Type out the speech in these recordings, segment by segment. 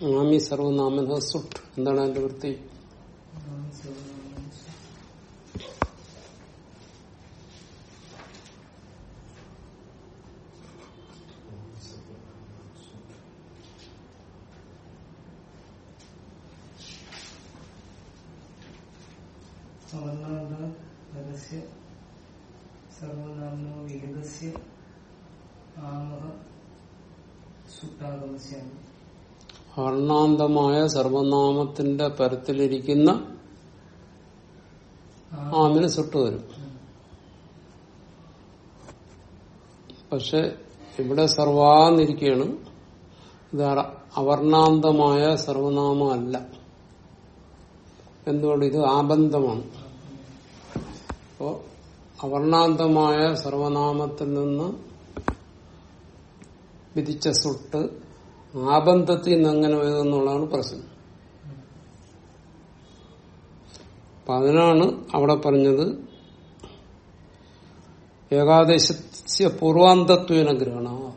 ആമി സർവനാമന സുട്ട്. എന്താണ് അതിന്റെ വൃത്തി അവർണാന്ത പരസ്യ സർവനാമനോ വിഹിതസ്യ ആമഹ സുട്ടാഗമസ്യാണ് വർണാന്തമായ സർവനാമത്തിന്റെ പരത്തിലിരിക്കുന്ന ആമിന് സുട്ട് വരും പക്ഷെ ഇവിടെ സർവാന്നിരിക്കുകയാണ്. ഇത് അവർണാന്തമായ സർവനാമല്ല എന്തുകൊണ്ട്? ഇത് ആബന്ധമാണ്. അപ്പോ അവർണാന്തമായ സർവനാമത്തിൽ നിന്ന് വിധിച്ച സുട്ട് ആബന്ധത്തിൽ നിന്ന് എങ്ങനെ വരുന്നുള്ളതാണ് പ്രശ്നം. അപ്പൊ അതിനാണ് അവിടെ പറഞ്ഞത് ഏകാദശ പൂർവാന്തത്വേന ഗ്രഹണ.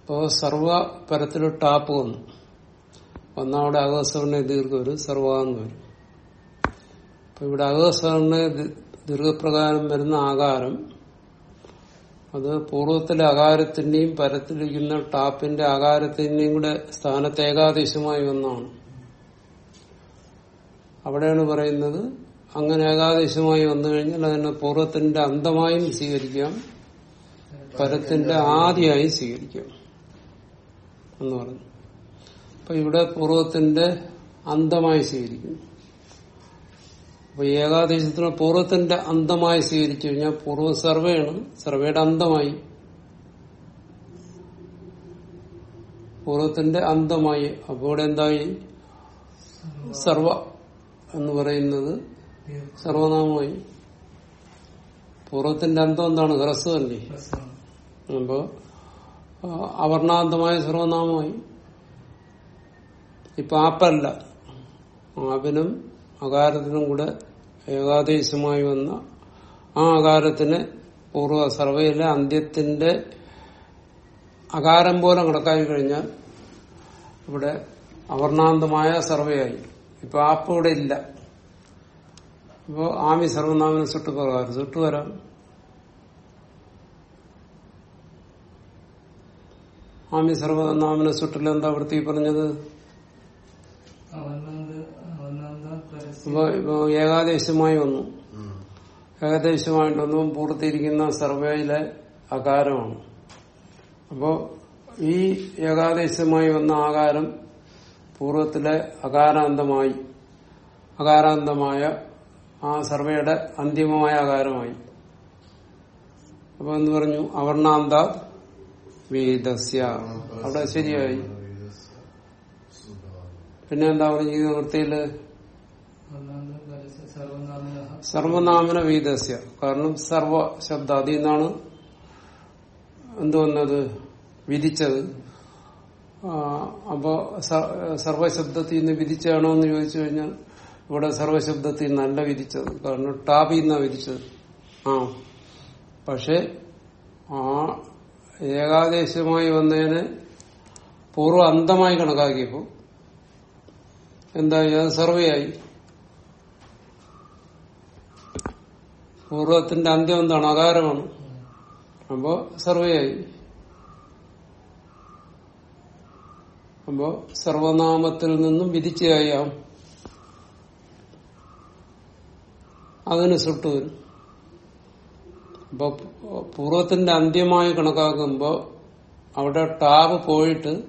ഇപ്പോ സർവപരത്തിൽ ടാപ്പ് വന്നു. വന്നവിടെ അകസ്വരനെ ദീർഘ വരും സർവാന്ന് വരും അപ്പൊ ഇവിടെ അകസ്വരനെ ദീർഘപ്രകാരം വരുന്ന ആകാരം അത് പൂർവത്തിലെ അകാരത്തിന്റെയും പരത്തിലിരിക്കുന്ന ടാപ്പിന്റെ അകാരത്തിന്റെയും കൂടെ സ്ഥാനത്ത് ഏകാദേശമായി ഒന്നാണ് അവിടെയാണ് പറയുന്നത് അങ്ങനെ ഏകാദേശമായി വന്നു കഴിഞ്ഞാൽ അതിനെ പൂർവത്തിന്റെ അന്തമായും സ്വീകരിക്കാം പരത്തിന്റെ ആദ്യമായും സ്വീകരിക്കാം എന്ന് പറഞ്ഞു. അപ്പൊ ഇവിടെ പൂർവത്തിന്റെ അന്തമായി സ്വീകരിക്കുന്നു. അപ്പൊ ഏകാദേശത്തിന് പൂർവത്തിന്റെ അന്തമായി സ്വീകരിച്ചു. കഴിഞ്ഞാൽ പൂർവ സർവേയാണ്. സർവേയുടെ അന്തമായി. പൂർവത്തിന്റെ അന്തമായി. അപ്പൊ ഇവിടെ എന്തായി? സർവ എന്ന് പറയുന്നത് സർവനാമമായി. പൂർവത്തിന്റെ അന്തം എന്താണ്? ഹ്രസ്വമല്ലേ അപ്പോ ആ, അവർണാന്തമായ സർവനാമമായി. ഇപ്പൊ ആപ്പല്ല. ആപിനും അകാരത്തിനും കൂടെ ഏകാദേശമായി വന്ന ആ അകാരത്തിന് പൂർവ സർവയിലെ അന്ത്യത്തിന്റെ അകാരം പോലെ കണക്കാക്കി കഴിഞ്ഞാൽ ഇവിടെ അവർണാന്തമായ സർവയായി ഇപ്പൊ ആപ്പ് ഇവിടെ ഇല്ല. ഇപ്പോ ആമി സർവനാമന സുട്ടു വരാം. ആമി സർവനാമന സുട്ടിൽ എന്താ വൃത്തി പറഞ്ഞത് അവർണാന്ത അവർണാന്ത ഇപ്പൊ ഏകാദേശമായി വന്നു. ഏകദേശമായിട്ട് പൂർത്തിയിരിക്കുന്ന സർവേയിലെ ആകാരമാണ്. അപ്പോ ഈ ഏകാദേശമായി വന്ന ആകാരം പൂർവത്തിലെ അകാരാന്തമായി അകാരാന്തമായ ആ സർവേയുടെ അന്തിമമായ ആകാരമായി. അപ്പൊ എന്ന് പറഞ്ഞു? അവർണാന്ത വേദസ്യ. അവിടെ ശരിയായി. പിന്നെന്താ പറഞ്ഞിരിക്കുന്ന വൃത്തിയിൽ സർവനാമന വീതസ്യ കാരണം സർവ ശബ്ദം അതിൽ നിന്നാണ് എന്തുവന്നത്? വിധിച്ചത്. അപ്പോ സർവശബ്ദത്തിൽ നിന്ന് വിധിച്ചാണോ എന്ന് ചോദിച്ചു കഴിഞ്ഞാൽ ഇവിടെ സർവശബ്ദത്തിൽ നല്ല വിധിച്ചത്. കാരണം ടാബിൽ നിന്നാണ് വിധിച്ചത്. ആ. പക്ഷെ ആ ഏകാദേശമായി വന്നതിന് പൂർവ അന്തമായി കണക്കാക്കിയപ്പോ എന്തായി? അത് സർവയായി. പൂർവത്തിന്റെ അന്ത്യം എന്താണ്? അകാരമാണ് അപ്പോ സർവയായി അപ്പോ സർവനാമത്തിൽ നിന്നും വിധിച്ചായാം അതിന് സുട്ടു വരും. അപ്പൊ പൂർവത്തിന്റെ അന്ത്യമായി കണക്കാക്കുമ്പോ അവിടെ ടാബ് പോയിട്ട്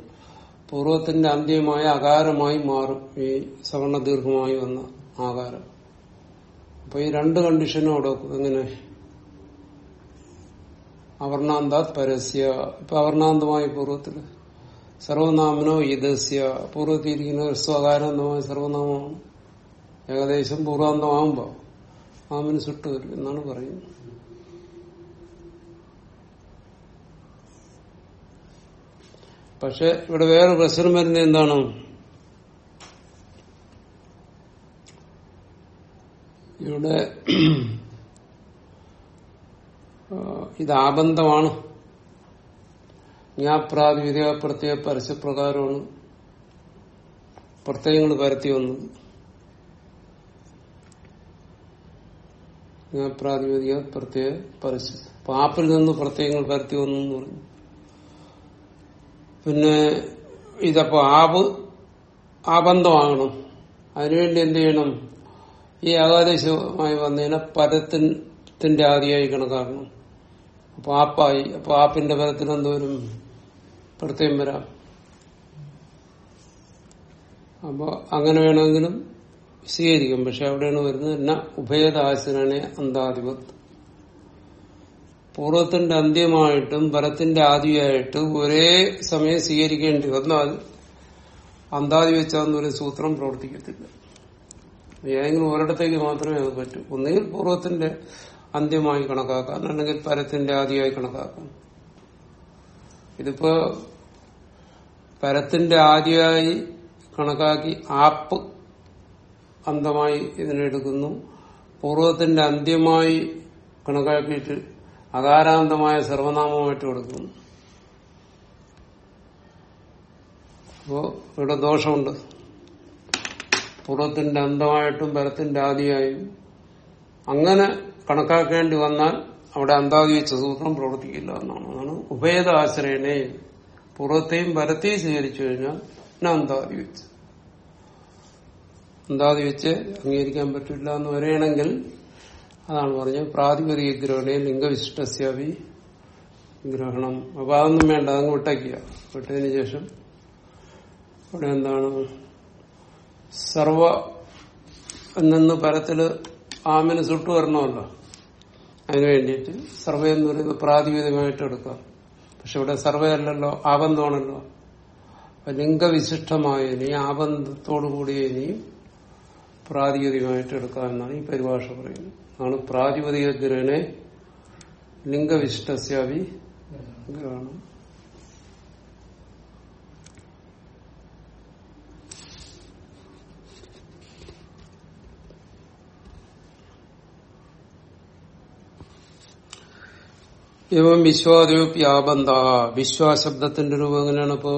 പൂർവത്തിന്റെ അന്ത്യമായ അകാരമായി മാറും. ഈ സവർണ ദീർഘമായി വന്ന ആകാരം. അപ്പൊ ഈ രണ്ട് കണ്ടീഷനും അവിടെ. എങ്ങനെ? അവർണാന്താത് പരസ്യ ഇപ്പൊ അവർണാന്തമായ പൂർവത്തിൽ. സർവനാമനോ ഇതസ്യ പൂർവത്തിരിക്കുന്ന സ്വകാരാന്തമായ സർവനാമമാണ്. ഏകദേശം പൂർവാന്തമാകുമ്പോ ആമിന് സുട്ട് വരും എന്നാണ് പറയുന്നത്. പക്ഷെ ഇവിടെ വേറെ പ്രശ്നം വരുന്നത് എന്താണ്? ഇവിടെ ഇത് ആബന്ധമാണ് ജ്ഞാപ്രാതിവിധിക പ്രത്യേക പരസ്യപ്രകാരമാണ് പ്രത്യയങ്ങൾ പരത്തി വന്നത്. ജ്ഞാപ്രാതിപതിക പ്രത്യേക പരസ്യ പാപ്പിൽ നിന്ന് പ്രത്യയങ്ങൾ പരത്തി വന്നു എന്ന് പറഞ്ഞു. പിന്നെ ഇതപ്പോ ആപ് ആബന്ധമാകണം. അതിനുവേണ്ടി എന്ത് ചെയ്യണം? ഈ ഏകാദേശമായി വന്നതിനെ പരത്തിന്റെ ആദിയായി കണക്കാക്കണം അപ്പൊ ആപ്പായി അപ്പൊ ആപ്പിന്റെ പരത്തിൽ എന്തോരും പ്രത്യേകം വരാം. അപ്പൊ അങ്ങനെ വേണമെങ്കിലും സ്വീകരിക്കും പക്ഷെ അവിടെയാണ് വരുന്നത് എന്ന ഉഭയദാസനെ അന്താധിപത്. പൂർവത്തിന്റെ അന്ത്യമായിട്ടും പരത്തിന്റെ ആദിയായിട്ട് ഒരേ സമയം സ്വീകരിക്കേണ്ടി വന്നാൽ അന്താതി വെച്ചാന്നൊരു സൂത്രം പ്രവർത്തിക്കത്തില്ല. ഏതെങ്കിലും ഒരിടത്തേക്ക് മാത്രമേ അത് പറ്റൂ. ഒന്നുകിൽ പൂർവത്തിന്റെ അന്ത്യമായി കണക്കാക്കാം അല്ലെങ്കിൽ പരത്തിന്റെ ആദിയായി കണക്കാക്കാം. ഇതിപ്പോ പരത്തിന്റെ ആദ്യമായി കണക്കാക്കി ആപ്പ് അന്തമായി ഇതിനെടുക്കുന്നു. പൂർവത്തിന്റെ അന്ത്യമായി കണക്കാക്കിയിട്ട് അകാരാന്തമായ സർവനാമമായിട്ട് കൊടുക്കുന്നു. അപ്പോ ഇവിടെ ദോഷമുണ്ട്. പൂർവത്തിന്റെ അന്തമായിട്ടും പരത്തിന്റെ ആദിയായും അങ്ങനെ കണക്കാക്കേണ്ടി വന്നാൽ അവിടെ അന്താതി വെച്ച സൂത്രം പ്രവർത്തിക്കില്ല എന്നാണ്. അതാണ് ഉഭയദാശ്രയനെ പൂർവത്തെയും പരത്തെയും സ്വീകരിച്ചു കഴിഞ്ഞാൽ പിന്നെ അന്താതി വെച്ച് അന്താതി വെച്ച് അംഗീകരിക്കാൻ പറ്റില്ല എന്ന് വരികയാണെങ്കിൽ അതാണ് പറഞ്ഞത് പ്രാതിപതിക ഗ്രഹണേ ലിംഗവിശിഷ്ടസ്യാവി ഗ്രഹണം. അപ്പൊ അതൊന്നും വേണ്ട അതങ്ങ് വിട്ടയ്ക്കുക വിട്ടതിന് ശേഷം ഇവിടെ എന്താണ് സർവ നിന്ന് പരത്തിൽ ആമിന് സുട്ടു വരണമല്ലോ. അതിനു വേണ്ടിയിട്ട് സർവേ എന്ന് പറയുന്നത് പ്രാതിപതികമായിട്ട് എടുക്കാം പക്ഷെ ഇവിടെ സർവേ അല്ലല്ലോ ആബന്ധമാണല്ലോ ലിംഗവിശിഷ്ടമായ ഇനി ആബന്ധത്തോടുകൂടി ഇനിയും പ്രാതിപതികമായിട്ട് എടുക്കാം എന്നാണ് ഈ പരിഭാഷ പറയുന്നത്. ആണ് പ്രാതിപതിക ഗ്രഹണെ ലിംഗവിശിഷ്ടസ്യാവി ഗ്രഹണം. ഇവം വിശ്വാദയോപ്പി ആബന്ധ വിശ്വാശബ്ദത്തിന്റെ രൂപം എങ്ങനെയാണ് ഇപ്പോ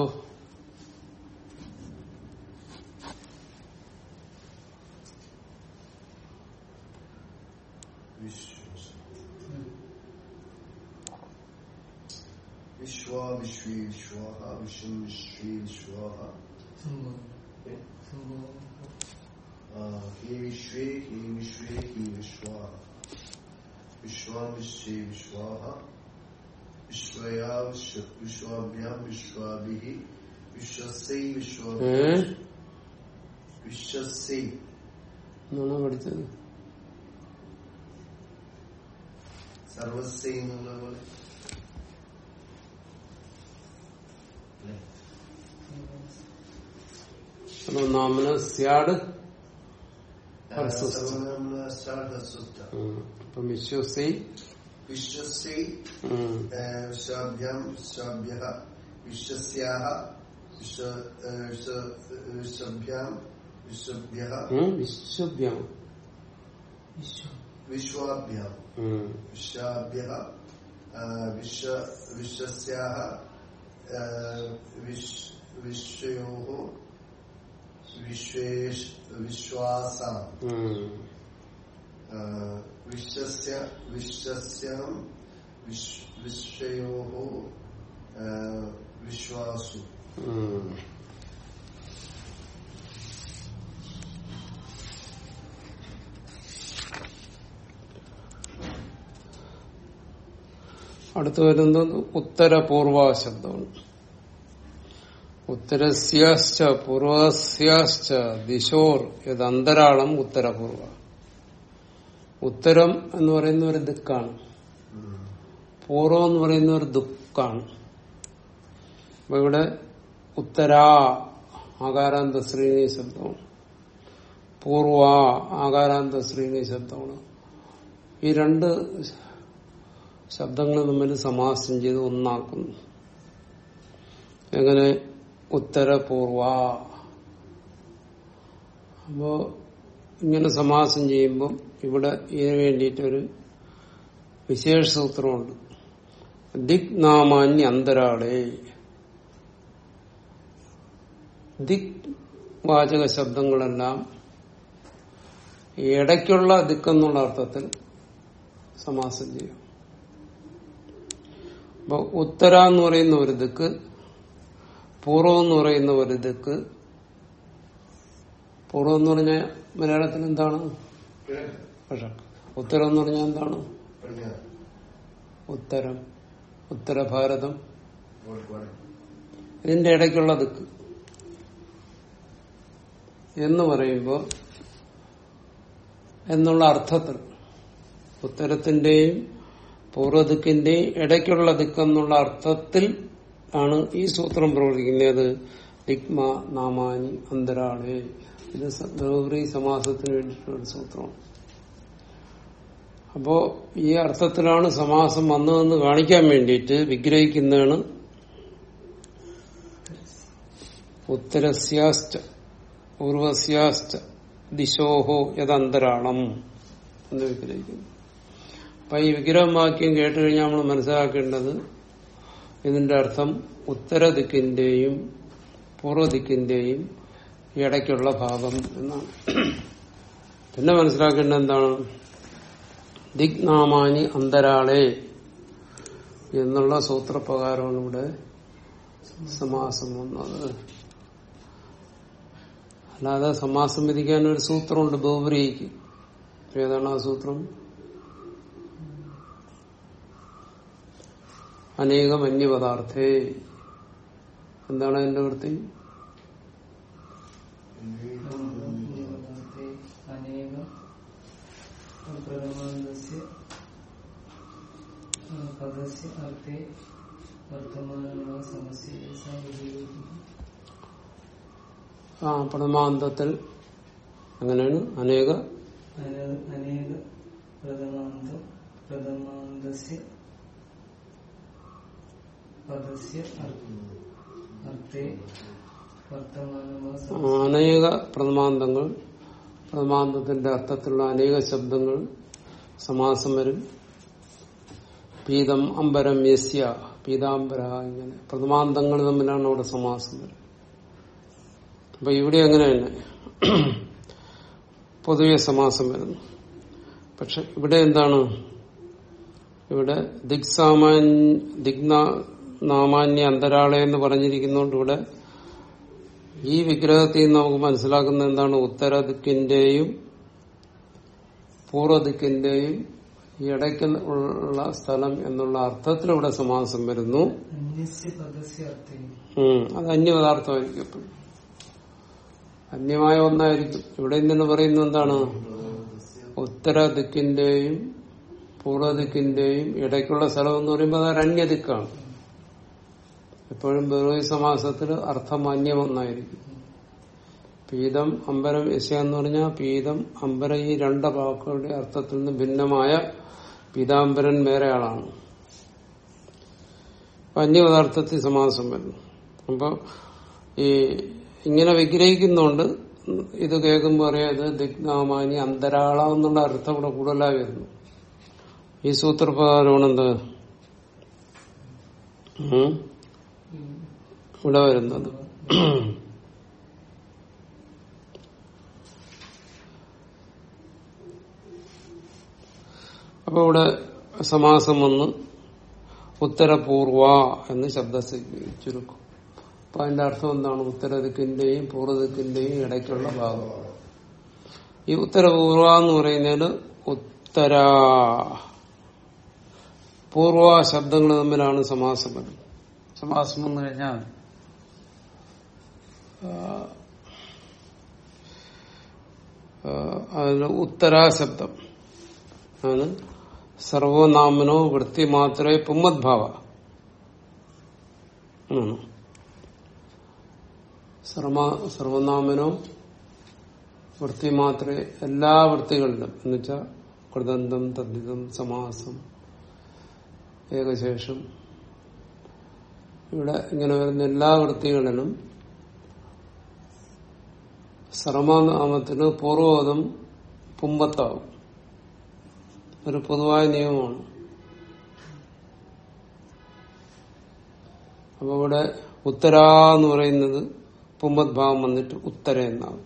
വിശ്വസൈ വിശ്വ ഏ വിശ്വസൈ എന്നാണ് പഠിച്ചത് സർവസൈ എന്നുള്ള പോലെ അല്ലേ? അപ്പൊ നാമന സ്യാട് ആ, ഹ്രസ്വസ്ഥ. സർവനാമ സാർഹസ്വസ്ഥ. അപ്പൊ വിശ്വസി വിശ്വസൈ ഉം. വിശ്വാഭ്യാം വിശ്വാഭ്യ വിശ്വസ്യാഹ വിശ്വ വിശ്വ- വിശ്വഭ്യാം വിശ്വഭ്യ വിശ്വഭ്യം വിശ്വസ്യാഹ വിശ്വയോः വിശ്വാസാം വിശ്വസ്യ വിശ്വസ്യം വിശ്വയോ വിശ്വാസു. അടുത്ത് വരുന്നത് ഉത്തരപൂർവ ശബ്ദമാണ് ഉത്തരസ്യാശ്ച പൂർവസ്യാശ്ച ദിശോർ ഇത് അന്തരാളം ഉത്തരപൂർവ. ഉത്തരം എന്ന് പറയുന്ന ഒരു ദിക്കാണ്. പൂർവം എന്ന് പറയുന്ന ഒരു ദുഃഖാണ്. അപ്പൊ ഇവിടെ ഉത്തരാ ആകാരാന്ത ശ്രീണി ശബ്ദമാണ് പൂർവ ആകാരാന്ത ശ്രീണി ശബ്ദമാണ് ഈ രണ്ട് ശബ്ദങ്ങൾ തമ്മിൽ സമാസം ചെയ്ത് ഒന്നാക്കുന്നു. എങ്ങനെ? ഉത്തരപൂർവ അപ്പോ ഇങ്ങനെ സമാസം ചെയ്യുമ്പം ഇവിടെ ഇതിനു വേണ്ടിയിട്ടൊരു വിശേഷ സൂത്രമുണ്ട്. ദിക് നാമാന്യ അന്തരാളെ. ദിക് വാചക ശബ്ദങ്ങളെല്ലാം ഇടയ്ക്കുള്ള ദിക്കെന്നുള്ള അർത്ഥത്തിൽ സമാസം ചെയ്യും. അപ്പൊ ഉത്തര എന്ന് പറയുന്ന ഒരു ദിക്ക് പൂർവം എന്ന് പറയുന്ന ഒരു ദിക്ക് പൂർവം എന്ന് പറഞ്ഞാൽ മലയാളത്തിൽ എന്താണ്? ഉത്തരം എന്ന് പറഞ്ഞാൽ എന്താണ്? ഉത്തരം. ഉത്തരഭാരതം. ഇതിന്റെ ഇടയ്ക്കുള്ള ദിക്ക്. എന്ന് പറയുമ്പോൾ എന്നുള്ള അർത്ഥത്തിൽ ഉത്തരത്തിന്റെയും പൂർവദിക്കിന്റെയും ഇടയ്ക്കുള്ള ദിക്കെന്നുള്ള അർത്ഥത്തിൽ ആണ് ഈ സൂത്രം പ്രവർത്തിക്കുന്നത്. ദിഗ്മ നാമാനി അന്തരാളെ. ഇത് ഗൗരി സമാസത്തിന് വേണ്ടിയിട്ടുള്ള സൂത്രമാണ്. അപ്പോ ഈ അർത്ഥത്തിലാണ് സമാസം വന്നതെന്ന് കാണിക്കാൻ വേണ്ടിയിട്ട് വിഗ്രഹിക്കുന്നതാണ് ഉത്തരസ്യാശ്ച. പൂർവസ്യാശ്ച ദിശോഹോ യതന്തരാളം എന്ന് വിഗ്രഹിക്കുന്നു. അപ്പൊ ഈ വിഗ്രഹം വാക്യം കേട്ട് കഴിഞ്ഞാൽ നമ്മൾ മനസ്സിലാക്കേണ്ടത് ഇതിന്റെ അർത്ഥം ഉത്തര ദിക്കിന്റെയും ഇടയ്ക്കുള്ള ഭാഗം എന്നാണ്. പിന്നെ മനസ്സിലാക്കേണ്ട എന്താണ്? ദിഗ്നാമാനി അന്തരാളെ എന്നുള്ള സൂത്രപ്രകാരമാണ് ഇവിടെ സമാസം വന്നത്. അല്ലാതെ സമാസം വിധിക്കാൻ ഒരു സൂത്രമുണ്ട് ബഹുബ്രീക്ക് ഏതാണ് ആ സൂത്രം? അനേകം അന്യപദാർത്ഥേ. എന്താണ് അതിന്റെ വൃത്തി? പദസ്യ അർത്ഥേ വർത്തമാനമായ സമസ്യ. ആ പ്രഥമാന്തത്തിൽ അങ്ങനെയാണ് അനേക അന- അനേക പ്രഥമാന്ത പ്രഥമാന്തസ്യ പദസ്യ അർത്ഥ- അർത്ഥേ വർത്തമാനമായ സമസ്യ അനേക പ്രഥമാന്തങ്ങൾ പ്രഥമാന്തത്തിന്റെ അർത്ഥത്തിലുള്ള അനേക ശബ്ദങ്ങൾ സമാസം വരും. പീതം അമ്പരം യസ്യ പീതാംബര ഇങ്ങനെ പ്രഥമാന്തങ്ങൾ തമ്മിലാണ് അവിടെ സമാസം വരും. അപ്പൊ ഇവിടെ അങ്ങനെ തന്നെ പൊതുവെ സമാസം വരുന്നു. പക്ഷെ ഇവിടെ എന്താണ്? ഇവിടെ ദിഗ്സാമാൻ ദിഗ്ന നാമാന്യ അന്തരാളെ എന്ന് പറഞ്ഞിരിക്കുന്നതുകൊണ്ട് ഇവിടെ ഈ വിഗ്രഹത്തിൽ നിന്ന് നമുക്ക് മനസ്സിലാക്കുന്ന എന്താണ്? ഉത്തര ദിക്കിന്റെയും പൂർവ ദിക്കിന്റെയും ഇടയ്ക്ക് ഉള്ള സ്ഥലം എന്നുള്ള അർത്ഥത്തിൽ ഇവിടെ സമാസം വരുന്നു. അത് അന്യപദാർത്ഥമായിരിക്കും എപ്പോഴും. അന്യമായ ഒന്നായിരിക്കും. ഇവിടെ നിന്ന് പറയുന്നത് എന്താണ്? ഉത്തര ദിക്കിന്റെയും പൂർവ ദിക്കിന്റെയും ഇടയ്ക്കുള്ള സ്ഥലം എന്ന് പറയുമ്പോൾ അത് അന്യ ദിക്കാണ് എപ്പോഴും ബെറോയി സമാസത്തിൽ അർത്ഥം അന്യം ഒന്നായിരിക്കും പീതം അമ്പരം യശ എന്ന് പറഞ്ഞാൽ പീതം അമ്പരം ഈ രണ്ട് വാക്കുകളുടെ അർത്ഥത്തിൽ നിന്ന് ഭിന്നമായ പീതാംബരൻ വേറെ ആളാണ്. അപ്പൊ അന്യപദാർത്ഥത്തിൽ സമാസം വരുന്നു അപ്പോൾ ഈ ഇങ്ങനെ വിഗ്രഹിക്കുന്നുണ്ട് ഇത് കേൾക്കുമ്പോൾ അറിയാം ഇത് ദിഗ്നാമാനി അന്തരാള എന്നുള്ള അർത്ഥം ഇവിടെ കൂടുതലായി വരുന്നു. ഈ സൂത്രപ്രകാരമാണ് എന്ത്? ഇവിടെ വരുന്നത്. അപ്പൊ ഇവിടെ സമാസം വന്ന് ഉത്തരപൂർവ എന്ന് ശബ്ദ ചുരുക്കും അപ്പൊ അതിന്റെ അർത്ഥം എന്താണ്? ഉത്തരദിക്കിന്റെയും പൂർവദിക്കിന്റെയും ഇടയ്ക്കുള്ള ഭാഗം. ഈ ഉത്തരപൂർവ എന്ന് പറയുന്നത് ഉത്തര. പൂർവ ശബ്ദങ്ങൾ തമ്മിലാണ് സമാസം വരുന്നത് സമാസം എന്ന് കഴിഞ്ഞാൽ അതിന് ഉത്തരാ ശബ്ദം. ആണ്. സർവനാമനോ വൃത്തി മാത്രമേ പുമ്മദ്ഭാവ. ആണ്. സർവ- സർവനാമനോ വൃത്തി മാത്രമേ എല്ലാ വൃത്തികളിലും എന്നുവെച്ചാൽ കൃതന്തം തദ്ധിതം സമാസം ഏകശേഷം. ഇവിടെ ഇങ്ങനെ വരുന്ന എല്ലാ വൃത്തികളിലും സർവനാമത്തിന് പൂർവപദം പുമ്പത്താവും ഒരു പൊതുവായ നിയമമാണ്. അപ്പൊ ഇവിടെ ഉത്തരാന്ന് പറയുന്നത് പുമ്മത് ഭാവം വന്നിട്ട് ഉത്തര എന്നാവും.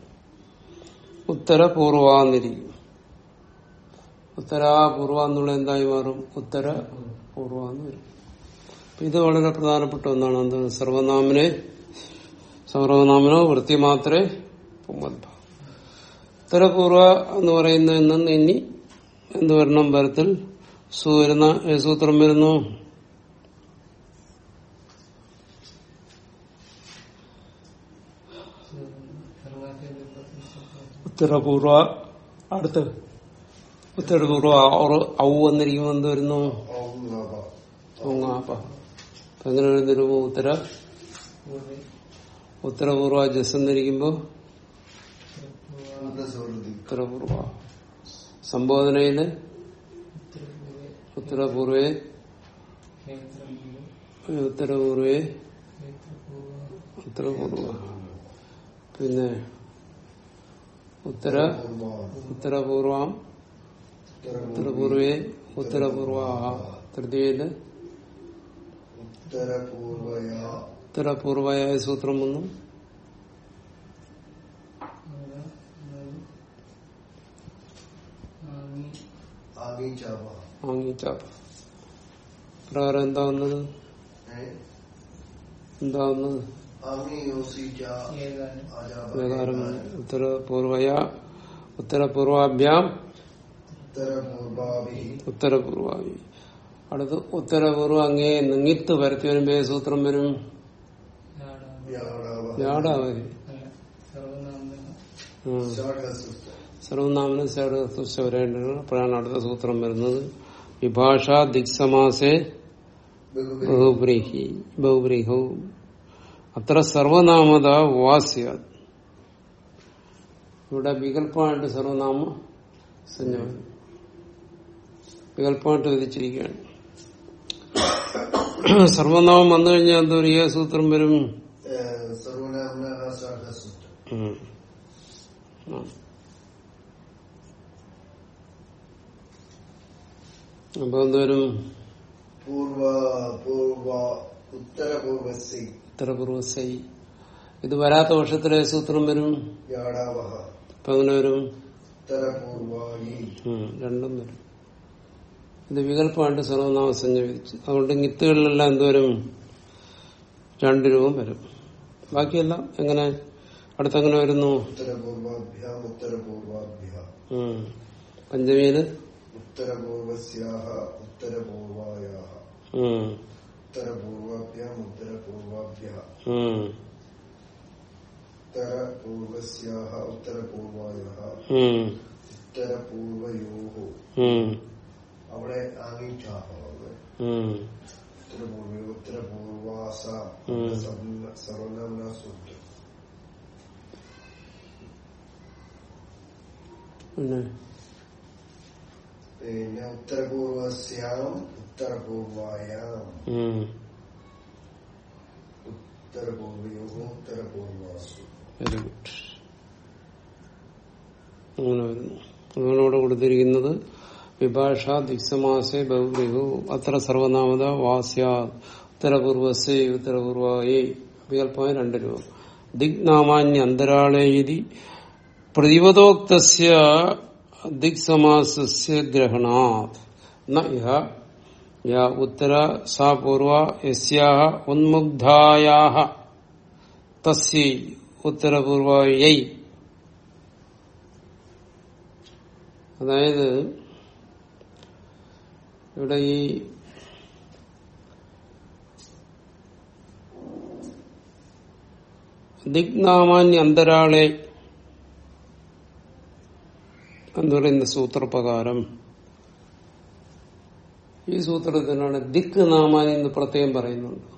ഉത്തര പൂർവാന്നിരിക്കും ഉത്തര പൂർവ എന്നുള്ള എന്തായി മാറും? ഉത്തര പൂർവ എന്ന് വരും ഇത് വളരെ പ്രധാനപ്പെട്ട ഒന്നാണ്. എന്ത് സർവനാമനെ സർവനാമനോ വൃത്തി മാത്രേ പുമ്പദ്ഭാവം ഉത്തരപൂർവ എന്ന് പറയുന്നതിൽ നിന്ന് ഇനി എന്ത് വരണം? പരത്തിൽ സു വരുന്ന സൂത്രം വരുന്നു. ഉത്തരപൂർവ അടുത്ത് ഉത്തരപൂർവ ഔ- വന്നിരിക്കുമ്പോൾ എന്ത് വരുന്നു? അപ്പൊ എങ്ങനെ വരുന്നൊരു ഉത്തര. ഉത്തരപൂർവ ജസ് എന്നിരിക്കുമ്പോ ഉത്തരപൂർവ സംബോധനയിൽ ഉത്തരപൂർവേ ഉത്തരപൂർവേ ഉത്തരപൂർവ പിന്നെ ഉത്തര പൂർവ ഉത്തരപൂർവം ഉത്തരപൂർവേ ഉത്തരപൂർവ തൃതീയയിൽ ഉത്തരപൂർവയ ഉത്തരപൂർവയായ സൂത്രം വന്നു. പ്രകാരം എന്താ വന്നത്? ഉത്തരപൂർവയ ഉത്തരപൂർവാഭ്യാം ഉത്തരപൂർവാഭി. അടുത്ത് ഉത്തരപൂർവ അങ്ങേ നിങ്ങിത്ത് പരത്തി വരുമ്പോ സൂത്രം വരും? ശാഖസുസ്ഥ സർവനാമന് വരേണ്ടത് അപ്പോഴാണ് അടുത്ത സൂത്രം വരുന്നത്. വിഭാഷ ദിക്സമാസേ ബഹുബ്രീഹി ബഹുബ്രീഹു അത്ര സർവനാമത വാസ്യ ഇവിടെ വികല്പമായിട്ട് സർവനാമ സഞ്ജം വികല്പമായിട്ട് വിധിച്ചിരിക്കുകയാണ്. സർവനാമം വന്നു കഴിഞ്ഞാൽ എന്തോ ഒരു ഏ സൂത്രം വരും. അപ്പൊ എന്തോരും പൂർവ പൂർവ ഉത്തരപൂർവസി ഉത്തരപൂർവസൈ ഇത് വരാത്ത വർഷത്തിലെ സൂത്രം വരും. ഇപ്പൊ അങ്ങനെ വരും? ഉത്തരപൂർവായി. രണ്ടും വരും. ഇത് വികല്പമായിട്ട് സർവനാമസം ചോദിച്ചു അതുകൊണ്ട് മിത്തുകളിലെല്ലാം എന്തോരും രണ്ടു രൂപം വരും. ബാക്കിയെല്ലാം എങ്ങനെ? അടുത്തങ്ങനെ വരുന്നു. പഞ്ചമിയിൽ? ഉത്തരപൂർവസ്യാഹ ഉത്തരപൂർവായാഹ. ഉത്തരപൂർവാഭ്യാം ഉത്തരപൂർവാഭ്യാം ഉം. ഉത്തരപൂർവസ്യാഹ ഉത്തരപൂർവായാഹ. അവിടെ ഉം. ഉത്തരപൂർവ ഉത്തരപൂർവാസ. സർവനാമന സൂത്രം പിന്നെ പിന്നെ ഉത്തരപൂർവസ്യാം ഉത്തരപൂർവായാം. ഉത്തരപൂർവയോ ഉത്തരപൂർവാസു. വെരി ഗുഡ് അങ്ങനെ വരുന്നു. ഇവിടെ കൊടുത്തിരിക്കുന്നത് വിഭാഷ ദിക്സമാസേ ബഹുബ്രിഹു അത്ര സർവനാമത വാസ്യ ഉത്തരപൂർവസേ ഉത്തരപൂർവേ വികല്പമായ രണ്ട് രൂപം. ദിഗ്നാമാന്യ അന്തരാളേതി പ്രതിപദോക്തസ്യ ദിക്സമാസസ്യ ഗ്രഹണാത് ന ഇഹ യ ഉത്തര സാ പൂർവ യസ്യാഹ ഉന്മുഗ്ധായാഹ തസ്യൈ ഉത്തരപൂർവായി അതായത് ഇവിടെ ഈ ദിഗ്നാമാന്യ അന്തരാളെ എന്ന് പറയുന്ന സൂത്രപ്രകാരം ഈ സൂത്രത്തിനാണ് ദിക്ക് നാമാനി എന്ന് പ്രത്യേകം പറയുന്നുണ്ട്.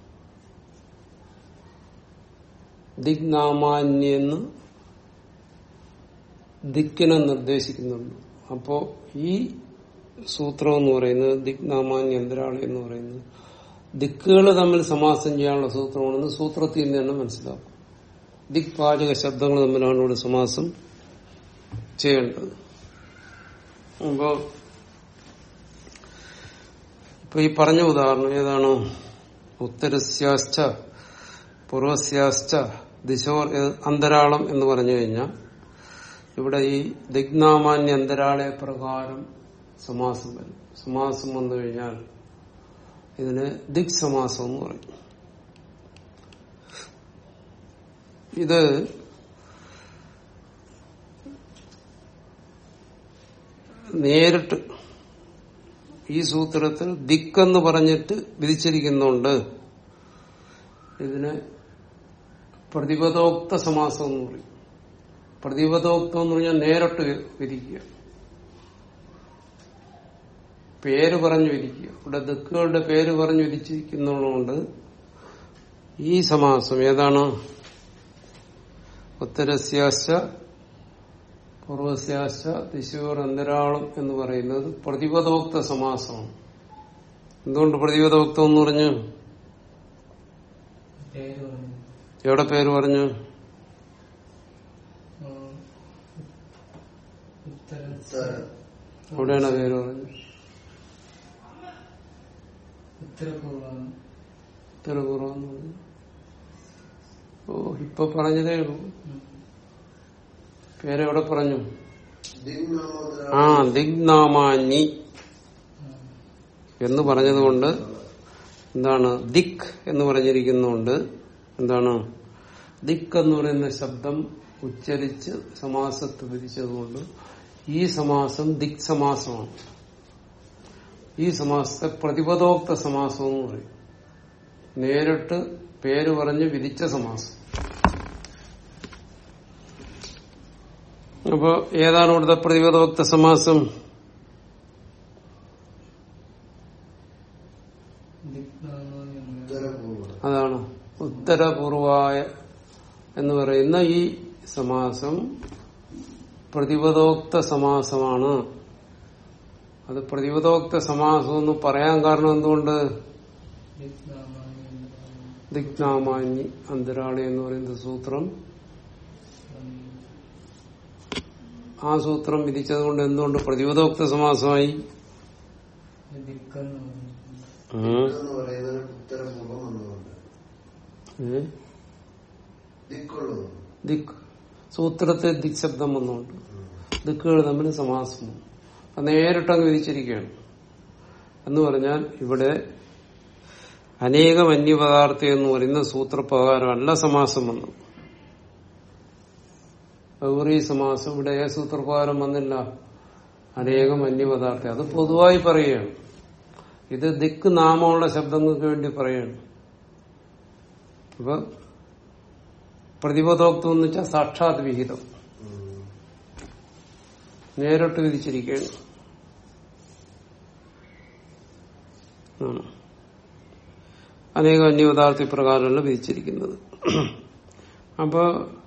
ദിക് നാമാന്യെന്ന് ദിക്കിനെ നിർദ്ദേശിക്കുന്നുണ്ട്. അപ്പോ ഈ സൂത്രം എന്ന് പറയുന്നത് ദിഗ്നാമാന്യ അന്തരാളി എന്ന് പറയുന്നത് ദിക്കുകൾ തമ്മിൽ സമാസം ചെയ്യാനുള്ള സൂത്രമാണെന്ന് സൂത്രത്തിൽ നിന്ന് തന്നെ മനസ്സിലാക്കും. ദിക്പാചക ശബ്ദങ്ങൾ തമ്മിലാണ് ഇവിടെ സമാസം ചെയ്യേണ്ടത്. അപ്പോ ഇപ്പൊ ഈ പറഞ്ഞ ഉദാഹരണം ഏതാണ്? ഉത്തരസ്യാശ്ച പൂർവസ്യാശ്ച ദിശോർ അന്തരാളം എന്ന് പറഞ്ഞു കഴിഞ്ഞാൽ ഇവിടെ ഈ ദിഗ്നാമാന്യ അന്തരാളെ പ്രകാരം സമാസം വരും. സമാസം വന്നു കഴിഞ്ഞാൽ ഇതിന് ദിക് സമാസം എന്ന് പറയും. ഇത് നേരിട്ട് ഈ സൂത്രത്തിൽ ദിക്കെന്ന് പറഞ്ഞിട്ട് വിധിച്ചിരിക്കുന്നുണ്ട്. ഇതിന് പ്രതിപദോക്ത സമാസം എന്ന് പറയും. പ്രതിപദോക്തം എന്ന് പറഞ്ഞാൽ നേരിട്ട് വിധിക്കുക. പേര് പറഞ്ഞു വിധിക്കുക. ഇവിടെ ദിക്കുകളുടെ പേര് പറഞ്ഞു വിധിച്ചിരിക്കുന്നതുകൊണ്ട് ഈ സമാസം ഏതാണ്? ഉത്തരസ്യാശ പൂർവസ്യാശ ദിശയോർ അന്തരാളം എന്ന് പറയുന്നത് പ്രതിപദോക്ത സമാസമാണ്. എന്തുകൊണ്ട് പ്രതിപദോക്തം എന്ന് പറഞ്ഞു? എവിടെ പേര് പറഞ്ഞു? അവിടെയാണ് പേര് പറഞ്ഞു ഉത്തരപൂർവം. ഉത്തരപൂർവം ഓ ഇപ്പൊ പറഞ്ഞതേ ഉള്ളൂ. ഉം. പേരെവിടെ പറഞ്ഞു? ആ ദിഗ്നാമാനി എന്ന് പറഞ്ഞതുകൊണ്ട് എന്താണ്? ദിക് എന്ന് പറഞ്ഞിരിക്കുന്നുണ്ട്. എന്താണ്? ദിക് എന്ന് പറയുന്ന ശബ്ദം ഉച്ചരിച്ച് സമാസത്ത് വിധിച്ചതുകൊണ്ട് ഈ സമാസം ദിക് സമാസമാണ്. ഈ സമാസത്തെ പ്രതിപദോക്ത സമാസം എന്ന് പറയും. നേരിട്ട് പേര് പറഞ്ഞ് വിധിച്ച സമാസം. അപ്പോ ഏതാണ് ഇവിടുത്തെ പ്രതിപദോക്ത സമാസം? അതാണ്. ഉത്തരപൂർവായ എന്ന് പറയുന്ന ഈ സമാസം പ്രതിപദോക്ത സമാസമാണ്. അത് പ്രതിപദോക്ത സമാസം എന്ന് പറയാൻ കാരണം എന്തുകൊണ്ട്? ദിഗ്നാമാന്യ അന്തരാളി എന്ന് പറയുന്ന സൂത്രം ആ സൂത്രം വിധിച്ചത് കൊണ്ട് എന്തുകൊണ്ട് പ്രതിപദോക്ത സമാസമായി? സൂത്രത്തെ ദിക്ശബ്ദം വന്നുകൊണ്ട്. ദിക്കുകൾ തമ്മിൽ സമാസം. നേരിട്ടങ്ങ് വിധിച്ചിരിക്കുകയാണ്. എന്ന് പറഞ്ഞാൽ ഇവിടെ അനേകം അന്യപദാർത്ഥം എന്ന് പറയുന്ന സൂത്രപ്രകാരമല്ല സമാസം വന്നത്. ഗൗരി സമാസം ഇവിടെ ഏ സൂത്രപ്രകാരം വന്നില്ല. അനേകം അന്യപദാർത്ഥം. അത് പൊതുവായി പറയുകയാണ്. ഇത് ദിക്ക് നാമമുള്ള ശബ്ദങ്ങൾക്ക് വേണ്ടി പറയുകയാണ്. അപ്പൊ പ്രതിപദോക്തം എന്ന് വെച്ചാൽ സാക്ഷാത് വിഹിതം. നേരിട്ട് വിധിച്ചിരിക്കുകയാണ്. അനേകം അന്യപദാർത്ഥ പ്രകാരമല്ല വിധിച്ചിരിക്കുന്നത്. അപ്പൊ ആ,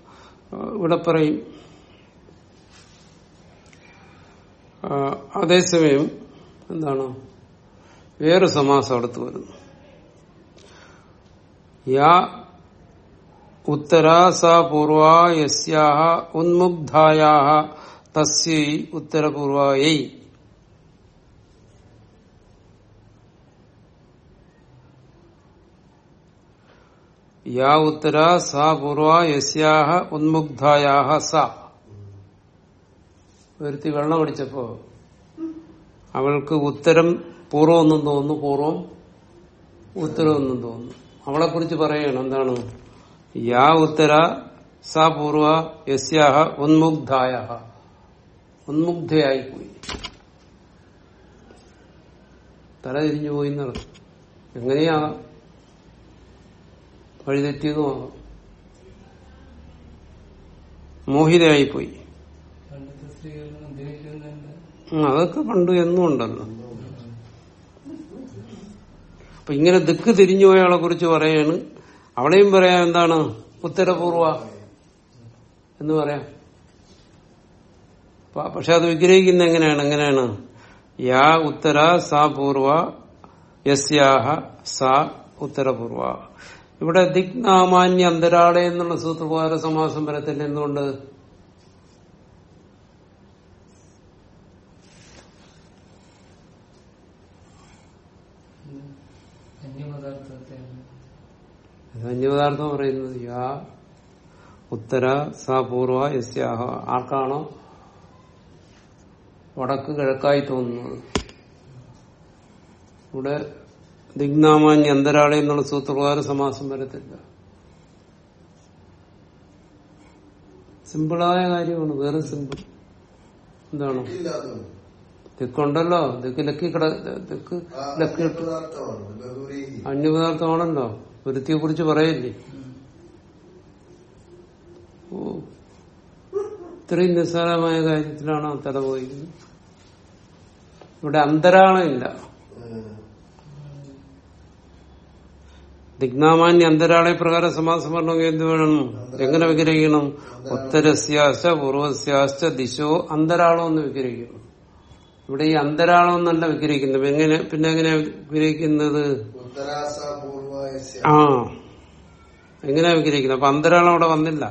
ഇവിടെ പറയും. അതേസമയം എന്താണ്? വേറെ സമാസം അടുത്ത് വരുന്നു. യാ ഉത്തരാ സ പൂർവ യസ്യാഹ ഉന്മുഗ്ധായാഹ തസ്യൈ ഉത്തരപൂർവായൈ. യാ ഉത്തര സ പൂർവ യസ്യാഹ ഉന്മുഗ്ധായാഹ സ. ഒരുത്തി വെള്ളം അടിച്ചപ്പോ അവൾക്ക് ഉത്തരം പൂർവമൊന്നും തോന്നുന്നു പൂർവം ഉത്തരമൊന്നും തോന്നുന്നു. അവളെ കുറിച്ച് പറയണം എന്താണ്? യാ ഉത്തര സ പൂർവ യസ്യാഹ ഉന്മുഗ്ധായ ഉന്മുഗ്ധയായിപ്പോയി തല തിരിഞ്ഞു പോയി എന്നർത്ഥം എങ്ങനെയാകാം വഴിതെറ്റിയതുമാകാം മോഹിതയായിപ്പോയി. അതൊക്കെ പണ്ട് എന്നും ഉണ്ടല്ലോ. അപ്പൊ ഇങ്ങനെ ദിക്ക് തിരിഞ്ഞു പോയയാളെ കുറിച്ച് പറയാണ്. അവിടെയും പറയാം എന്താണ്? ഉത്തരപൂർവ എന്ന് പറയാം. പക്ഷെ അത് വിഗ്രഹിക്കുന്ന എങ്ങനെയാണ്? എങ്ങനെയാണ്? യാ ഉത്തര സാ പൂർവ യസ്യാഹ സാ ഉത്തരപൂർവ. ഇവിടെ ദിഗ്നാമാന്യ അന്തരാളെ എന്നുള്ള സൂത്രപ്രകാര സമാസം വരത്തില്ല. എന്തുകൊണ്ട്? ധന്യപദാർത്ഥം പറയുന്നത് യാ ഉത്തര സാ പൂർവ യസ്യാഹ. ആർക്കാണോ വടക്ക് കിഴക്കായി തോന്നുന്നത്. ഇവിടെ ദിഗ്നാമാന്യ അന്തരാളി എന്നുള്ള സൂത്രപ്രകാരം സമാസം വരത്തില്ല. സിമ്പിളായ കാര്യമാണ്. വേറെ സിമ്പിൾ. എന്താണ്? ദിക്കുണ്ടല്ലോ ദിക്ക് ലക്കി കട ദിക്ക് ലക്കി അന്യപദാർത്ഥമാണല്ലോ. വൃത്തിയെ കുറിച്ച് പറയില്ലേ? ഓ. ഇത്രയും നിസ്സാരമായ കാര്യത്തിലാണ് പോയിരുന്നത് ഇവിടെ അന്തരാളമില്ല. ദിഗ്നാമാന്യ അന്തരാളെ പ്രകാരം സമാസം പറഞ്ഞെങ്കിൽ എന്ത് വേണം? എങ്ങനെ വിഗ്രഹിക്കണം? ഉത്തരസ്യാശ പൂർവസ്യാശ്ച ദിശോ അന്തരാളോ എന്ന് വിഗ്രഹിക്കണം ഇവിടെ ഈ അന്തരാളം എന്നല്ല വിഗ്രഹിക്കുന്നത്. എങ്ങനെ പിന്നെ എങ്ങനെ വിഗ്രഹിക്കുന്നത്? ആ എങ്ങനെ വിഗ്രഹിക്കുന്നത്? അപ്പൊ അന്തരാളം അവിടെ വന്നില്ല.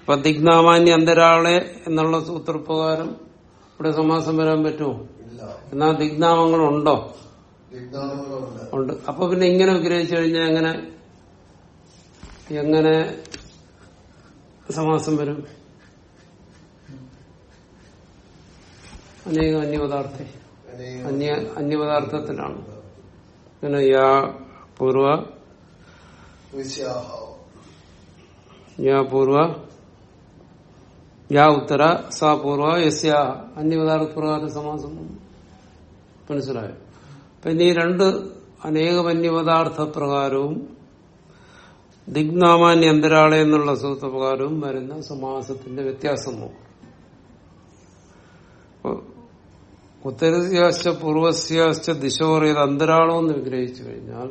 അപ്പൊ ദിഗ്നാമാന്യ അന്തരാളെ എന്നുള്ള സൂത്രപ്രകാരം ഇവിടെ സമാസം വരാൻ പറ്റുമോ? എന്നാ ദിഗ്നാമങ്ങളുണ്ടോ? ഉണ്ടോ. അപ്പൊ പിന്നെ ഇങ്ങനെ വിഗ്രഹിച്ചു കഴിഞ്ഞാൽ എങ്ങനെ? എങ്ങനെ സമാസം വരും? അനേക അന്യപദാർത്ഥ. അന്യ അന്യപദാർത്ഥത്തിലാണ്. ഇങ്ങനെ യാ പൂർവ യാ പൂർവ യാ ഉത്തര സാ പൂർവ യസ്യാ. അന്യപദാർത്ഥ പ്രകാരം സമാസം. മനസ്സിലായോ? പിന്നെ ഈ രണ്ട് അനേകം വന്യപദാർത്ഥ പ്രകാരവും ദിഗ്നാമാന്യ അന്തരാളെ എന്നുള്ള സൂത്രപ്രകാരവും വരുന്ന സമാസത്തിന്റെ വ്യത്യാസം നോക്കും. ഉത്തരസ്യാശ്ച പൂർവസ്യാശ്ച ദിശോർ ഏത് അന്തരാളം എന്ന് വിഗ്രഹിച്ചു കഴിഞ്ഞാൽ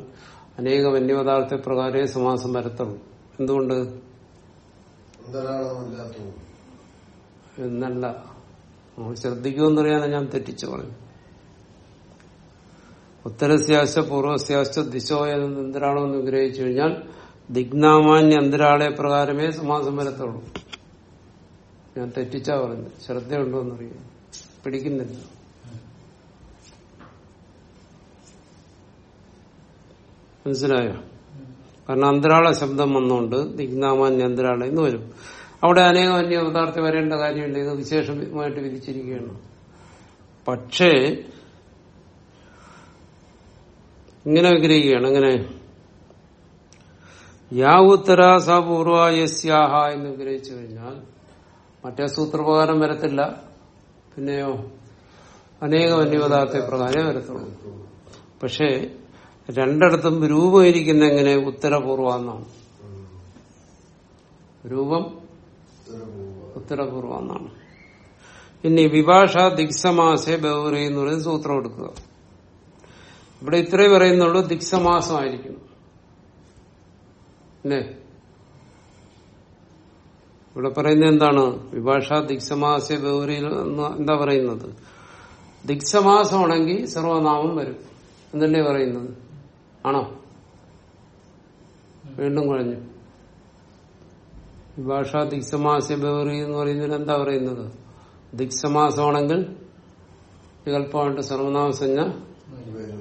അനേക വന്യപദാർത്ഥ പ്രകാരമേ സമാസം വരത്തുള്ളൂ. എന്തുകൊണ്ട്? എന്നല്ല. നമ്മൾ ശ്രദ്ധിക്കുമെന്നറിയാതെ ഞാൻ തെറ്റിച്ചു പറഞ്ഞു ഉത്തരസ്യാശ്ച പൂർവസ്യാശ്ച ദിശോ എന്ന എന്തിനാണോ എന്ന് വിഗ്രഹിച്ചു കഴിഞ്ഞാൽ ദിഗ്നാമാന്യ അന്തരാളെ പ്രകാരമേ സമാസം വരത്തുള്ളൂ ഞാൻ തെറ്റിച്ചാ പറഞ്ഞു ശ്രദ്ധയുണ്ടോ എന്നറിയാം പിടിക്കുന്നില്ല. മനസ്സിലായോ? കാരണം അന്തരാള ശബ്ദം വന്നുകൊണ്ട് ദിഗ്നാമാന്യ അന്തരാള എന്ന് വരും. അവിടെ അനേകം അന്യ പദാർത്ഥം വരേണ്ട കാര്യമില്ല. ഇത് വിശേഷമായിട്ട് വിധിച്ചിരിക്കുകയാണ്. പക്ഷേ ഇങ്ങനെ വിഗ്രഹിക്കുകയാണ് അങ്ങനെ യാ ഉത്തര പൂർവ യസ്യാഹ എന്ന് വിഗ്രഹിച്ചു കഴിഞ്ഞാൽ മറ്റേ സൂത്രപ്രകാരം വരത്തില്ല. പിന്നെയോ അനേക വന്യപദാർത്ഥ പ്രകാരം വരത്തുള്ളൂ. പക്ഷേ രണ്ടിടത്തും രൂപം ഇരിക്കുന്ന എങ്ങനെ? ഉത്തരപൂർവ എന്നാണ്. രൂപം ഉത്തരപൂർവ എന്നാണ്. ഇനി വിഭാഷ ദിക്സമാസെ ബൗറി എന്ന് പറയുന്ന സൂത്രം എടുക്കുക. ഇവിടെ ഇത്രേ പറയുന്നുള്ളൂ ദിക്സമാസമായിരിക്കുന്നു. അല്ലേ? ഇവിടെ പറയുന്നത് എന്താണ്? വിഭാഷ ദിക്സമാസ ബൗരി എന്താ പറയുന്നത്? ദിക്സമാസമാണെങ്കിൽ സർവനാമം വരും. എന്നല്ലേ പറയുന്നത്? ആണോ? വീണ്ടും കുഴഞ്ഞു വിഭാഷ ദിക്സമാസ ബൗറി എന്ന് പറയുന്നതിന് എന്താ പറയുന്നത്? ദിക്സമാസമാണെങ്കിൽ വികല്പമായിട്ട് സർവനാമസഞ്ജ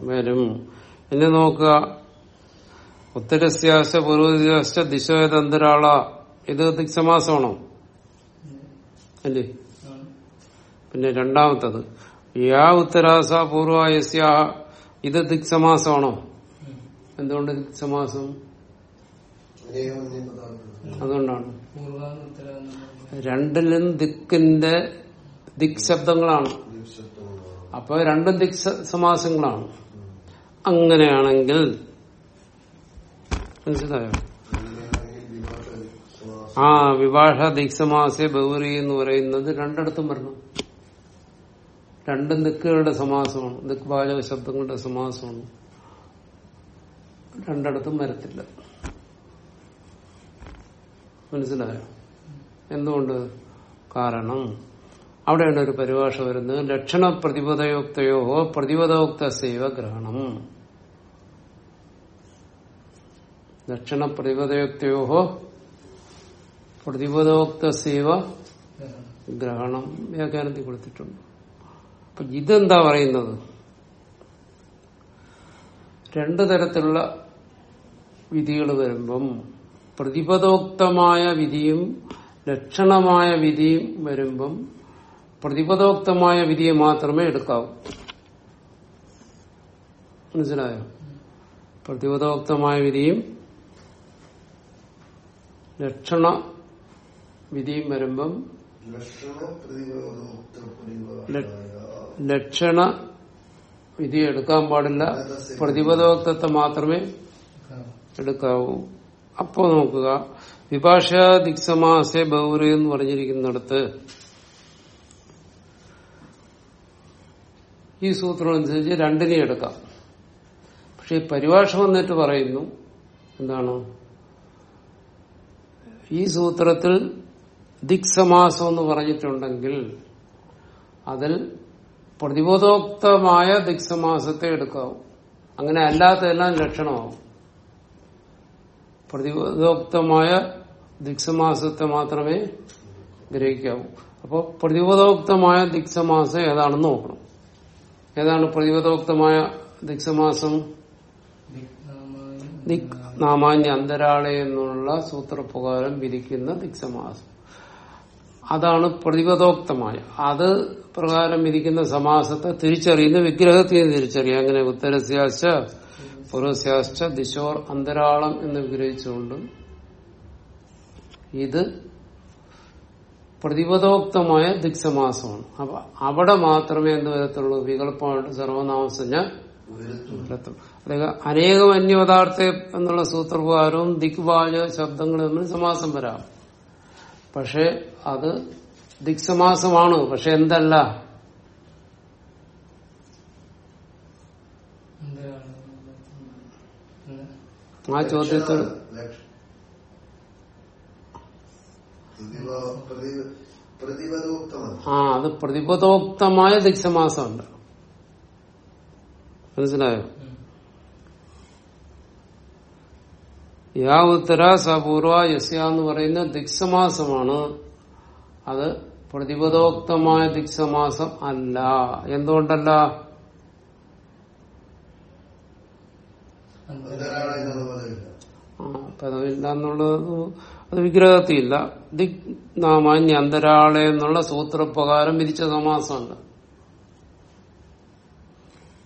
വരും. എന്ന് ഇനി നോക്കുക. ഉത്തരസ്യാശ പൂർവസ്യാശ ദിശോയതന്തരാള. ഇത് ദിക്സമാസമാണോ അല്ലേ? പിന്നെ രണ്ടാമത്തത്. യാ ഉത്തരാസ പൂർവയസ്യ. ഇത് ദിക്സമാസമാണോ എന്തുകൊണ്ട് ദിക്സമാസം അതുകൊണ്ടാണ്. രണ്ടിലും ദിക്കിന്റെ ദിക് ശബ്ദങ്ങളാണ് അപ്പൊ രണ്ടും ദിക്സമാസങ്ങളാണ് സമാസങ്ങളാണ്. അങ്ങനെയാണെങ്കിൽ മനസ്സിലായോ? ആ വിവാഹ ദീക്ഷമാസെ ബൗറി എന്ന് പറയുന്നത് രണ്ടിടത്തും വരണം. രണ്ട് നിക്കുകളുടെ സമാസമാണ്. ദിക്പാലക ശബ്ദങ്ങളുടെ സമാസമാണ്. രണ്ടിടത്തും വരത്തില്ല. മനസ്സിലായോ? എന്തുകൊണ്ട്? കാരണം അവിടെയാണ് ഒരു പരിഭാഷ വരുന്നത്. ലക്ഷണ പ്രതിപദയോക്തയോ പ്രതിപദോക്ത സേവ ഗ്രഹണം. ലക്ഷണ പ്രതിപദയോക്തയോ പ്രതിപദോക്ത സേവ ഗ്രഹണം. വ്യാഖ്യാനത്തിൽ കൊടുത്തിട്ടുണ്ട്. അപ്പൊ ഇതെന്താ പറയുന്നത്? രണ്ടു തരത്തിലുള്ള വിധികൾ വരുമ്പം പ്രതിപദോക്തമായ വിധിയും ലക്ഷണമായ വിധിയും വരുമ്പം പ്രതിപദോക്തമായ വിധിയെ മാത്രമേ എടുക്കാവൂ. മനസ്സിലായോ? പ്രതിപദോക്തമായ വിധിയും ലക്ഷണ വിധിയും വരുമ്പം ലക്ഷണ വിധി എടുക്കാൻ പാടില്ല. പ്രതിപദോക്തത്തെ മാത്രമേ എടുക്കാവൂ. അപ്പോ നോക്കുക. വിഭാഷ ദിക്സമാസെ ബൗറി എന്ന് പറഞ്ഞിരിക്കുന്നിടത്ത് ഈ സൂത്രം അനുസരിച്ച് രണ്ടിനെ എടുക്കാം. പക്ഷെ ഈ പരിഭാഷ വന്നിട്ട് പറയുന്നു എന്താണ്? ഈ സൂത്രത്തിൽ ദിക്സമാസം എന്ന് പറഞ്ഞിട്ടുണ്ടെങ്കിൽ അതിൽ പ്രതിബോധോക്തമായ ദിക്സമാസത്തെ എടുക്കാവും. അങ്ങനെ അല്ലാത്തതെല്ലാം ലക്ഷണമാവും. പ്രതിബോധോക്തമായ ദിക്സമാസത്തെ മാത്രമേ ഗ്രഹിക്കാവൂ. അപ്പോൾ പ്രതിബോധോക്തമായ ദിക്സമാസം ഏതാണെന്ന് നോക്കണം. ഏതാണ് പ്രതിപദോക്തമായ ദിക്സമാസം? ദിക് നാമാന്യ അന്തരാളെ എന്നുള്ള സൂത്രപ്രകാരം വിധിക്കുന്ന ദിക്സമാസം. അതാണ് പ്രതിപദോക്തമായ അത് പ്രകാരം വിധിക്കുന്ന സമാസത്തെ തിരിച്ചറിയുന്ന വിഗ്രഹത്തെ തിരിച്ചറിയാം അങ്ങനെ ഉത്തരസ്യാശ്ച പുറസ്യാശ്ച ദിശോർ അന്തരാളം എന്ന് വിഗ്രഹിച്ചുകൊണ്ട് ഇത് പ്രതിപദോക്തമായ ദിക്സമാസമാണ്. അപ്പൊ അവിടെ മാത്രമേ എന്ത് വരത്തുള്ളൂ? വികല്പമായിട്ട് സർവനാമസഞ്ജ വരത്തുള്ളൂ. അതായത് അനേകം അന്യപദാർത്ഥ എന്നുള്ള സൂത്രപ്രകാരവും ദിക്വാച ശബ്ദങ്ങൾ തമ്മിൽ സമാസം വരാം. പക്ഷെ അത് ദിക്സമാസമാണ്. പക്ഷെ എന്തല്ല? ആ ചോദ്യത്തിൽ പ്രതിപദോക്തമാണ് ആ അത് പ്രതിപദോക്തമായ ദിക്സമാസമുണ്ട് മനസ്സിലായോ? യാ ഉത്തര സപൂർവ യസ്യ എന്ന് പറയുന്ന ദിക്സമാസമാണ് അത് പ്രതിപദോക്തമായ ദിക്സമാസം അല്ല. എന്തുകൊണ്ടല്ല? പദമില്ല എന്നുള്ളത് അത് വിഗ്രഹത്തിയില്ല ദിക് നാമാന്യ അന്തരാളെ എന്നുള്ള സൂത്രപ്രകാരം വിധിച്ച സമാസമുണ്ട്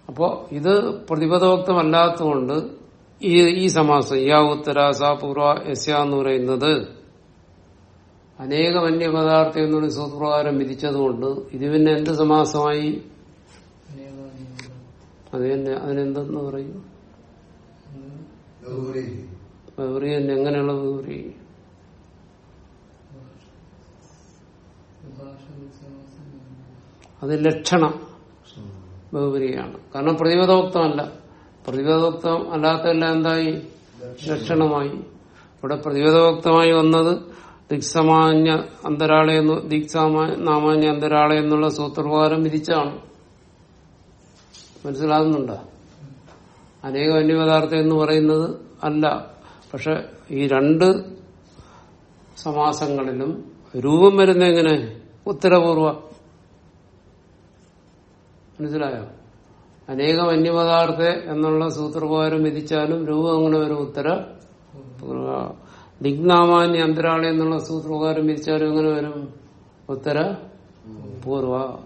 അപ്പോ ഇത് പ്രതിപദോക്തമല്ലാത്തതുകൊണ്ട് ഈ ഈ സമാസം യാ ഉത്തര സാ പൂർവ യസ്യ എന്ന് പറയുന്നത് അനേക വന്യപദാർത്ഥം എന്നുള്ള സൂത്രപ്രകാരം വിധിച്ചതുകൊണ്ട് ഇത് പിന്നെ എന്ത് സമാസമായി? അത് തന്നെ അതിനെന്തെന്ന് പറയും? ഗൗരി. തന്നെ എങ്ങനെയുള്ള ഗൗരി? അത് ലക്ഷണം ബഹുപരിയാണ്. കാരണം പ്രതിപദോക്തമല്ല പ്രതിപദോക്തം അല്ലാത്തതെല്ലാം എന്തായി? ലക്ഷണമായി. ഇവിടെ പ്രതിപദോക്തമായി വന്നത് ദിക്സമാന്യ അന്തരാളെ എന്ന് ദിക്സാമാ നാമാന്യ അന്തരാളെ എന്നുള്ള സൂത്രപ്രകാരം വിധിച്ചാണ്. മനസ്സിലാകുന്നുണ്ടോ? അനേക അന്യപദാർത്ഥം എന്ന് പറയുന്നത് അല്ല. പക്ഷെ ഈ രണ്ട് സമാസങ്ങളിലും രൂപം വരുന്ന എങ്ങനെ? ഉത്തരപൂർവ മനസ്സിലായോ? അനേകം അന്യപദാർത്ഥ എന്നുള്ള സൂത്രപ്രകാരം വിധിച്ചാലും രൂപം അങ്ങനെ ഒരു ഉത്തര. ദിഗ്നാമാന്യ അന്തരാളി എന്നുള്ള സൂത്രപ്രകാരം വിധിച്ചാലും എങ്ങനെ വരും? ഉത്തര പൂർവ.